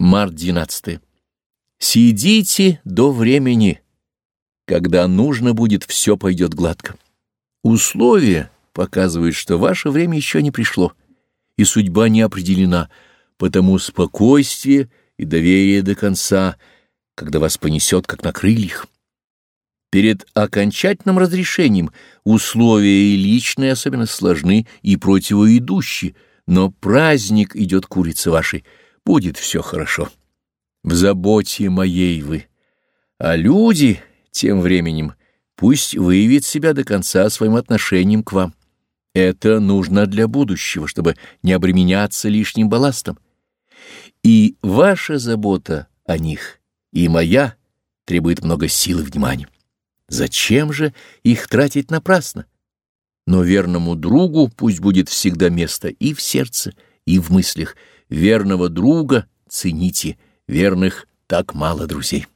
Март 12. Сидите до времени. Когда нужно будет, все пойдет гладко. Условия показывают, что ваше время еще не пришло, и судьба не определена, потому спокойствие и доверие до конца, когда вас понесет, как на крыльях. Перед окончательным разрешением условия и личные особенно сложны и противоидущие, но праздник идет курица вашей — будет все хорошо. В заботе моей вы. А люди тем временем пусть выявят себя до конца своим отношением к вам. Это нужно для будущего, чтобы не обременяться лишним балластом. И ваша забота о них, и моя, требует много сил и внимания. Зачем же их тратить напрасно? Но верному другу пусть будет всегда место и в сердце, и в мыслях, Верного друга цените, верных так мало друзей.